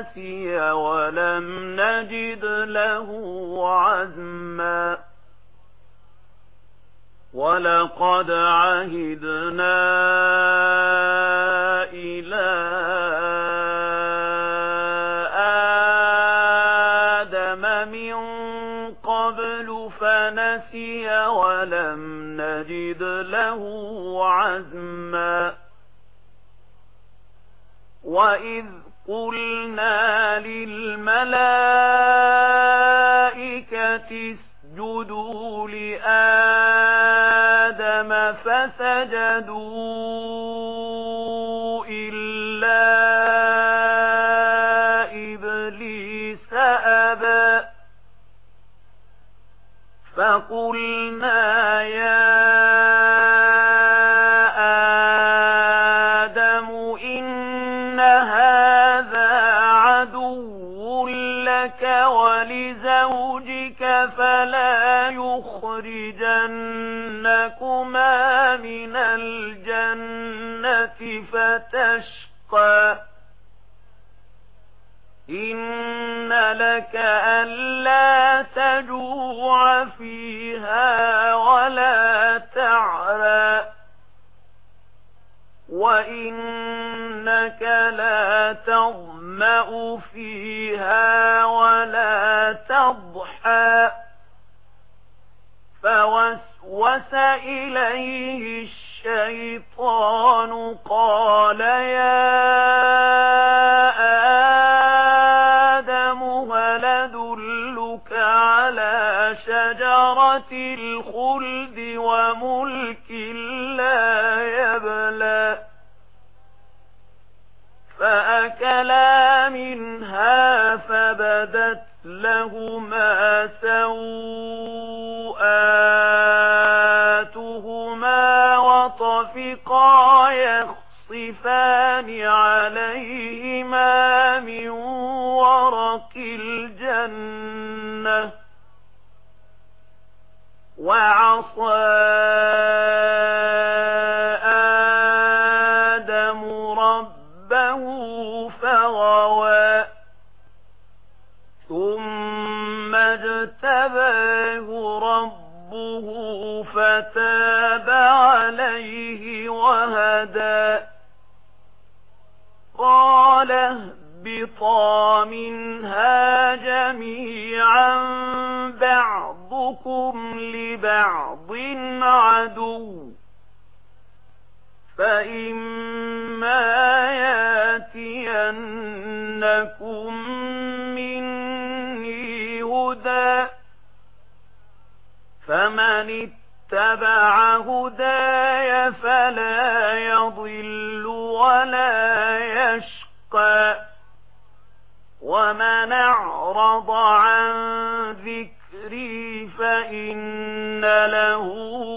نسي ولم نجد له عزما ولقد عهدنا إلى آدم من قبل فنسي ولم نجد له عزما وَإِذْ قلنا للملائكة اسجدوا لآدم فسجدوا إلا إبليس أبا فقلنا يا يَخْرِجَنَّكُمَا مِنَ الْجَنَّةِ فَتَشْقَى إِنَّ لَكَ أَلَّا تَجُوعَ فِيهَا وَلَا تَعْرَى وَإِنَّكَ لَا تَظْمَأُ فِيهَا وَلَا تَضْحَى فوسوس إليه الشيطان قال يا آدم هل دلك على شجرة الخلد وملك لا يبلى؟ فأكلا منها فبدت لهما فاجتباه ربه فتاب عليه وهدى قال اهبطا منها جميعا بعضكم لبعض عدو فإما ياتينكم فمن اتبع هدايا فلا يضل ولا يشقى ومن اعرض عن ذكري فإن له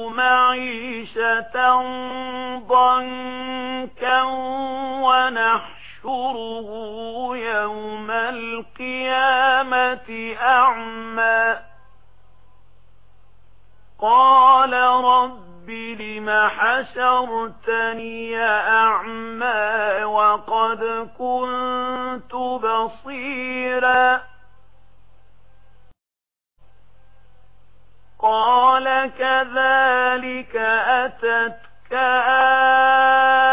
معيشة ضنكا ونحشره أعمى. قال رب لم حشرتني أعمى وقد كنت بصيرا. قال كذلك أتتك آية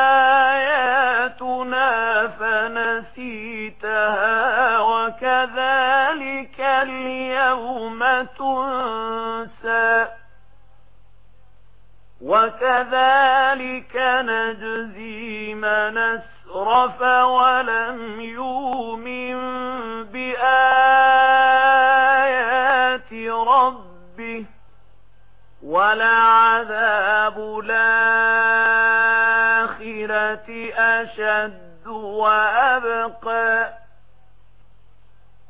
كذلك نجزي من اسرف ولم يؤمن بآيات ربه ولعذاب الآخرة أشد وأبقى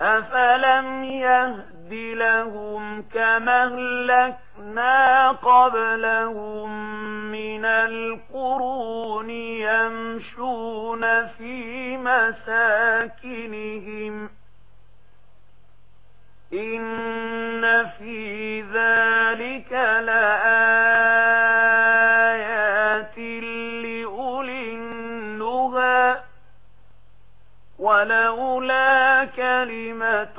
أفلم يهدر نبدلهم كما اهلكنا قبلهم من القرون يمشون في مساكنهم إن في ذلك لآيات لأولي النهى ولولا كلمة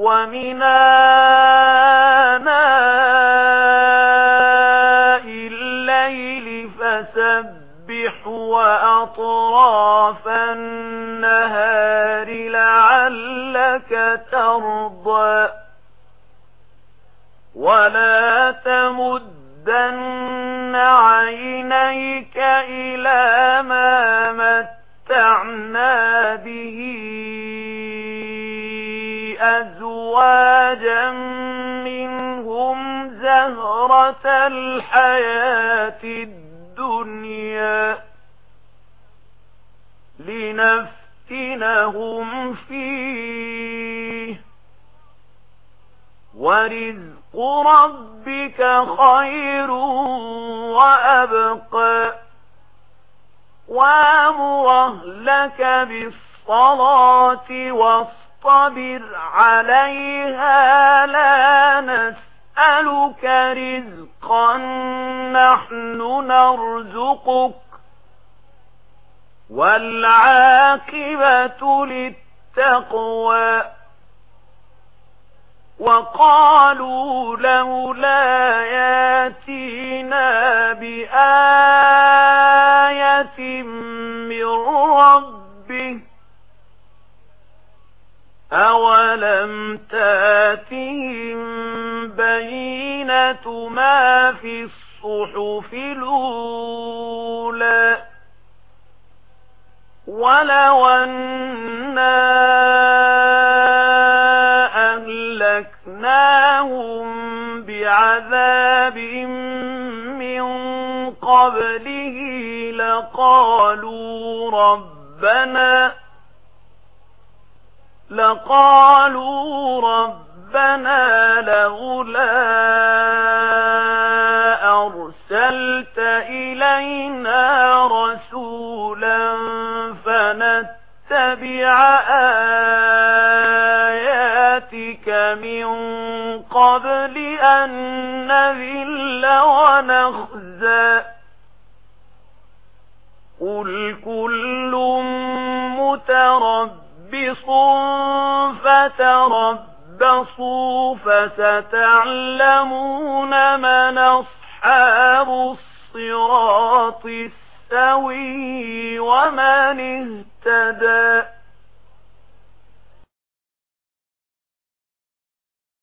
ومن آناء الليل فسبح وأطراف النهار لعلك ترضى ولا تمدن عينيك إلى ما متعنا به أزواجا منهم زهرة الحياة الدنيا لنفتنهم فيه ورزق ربك خير وأبقى وامره لك بالصلاة والصلاة فاصطبر عليها لا نسألك رزقا نحن نرزقك. والعاقبة للتقوى. وقالوا لولا ياتينا بآية من ربه أَوَلَمْ تَأْتِهِمْ بَيِّنَةُ مَا فِي الصُّحُفِ الْأُولَى وَلَوْ أَنَّا أَهْلَكْنَاهُمْ بِعَذَابٍ مِّن قَبْلِهِ لَقَالُوا رَبَّنَا لقالوا ربنا لولا أرسلت إلينا رسولا مبلس فتربصوا فستعلمون من أصحاب الصراط السوي ومن اهتدى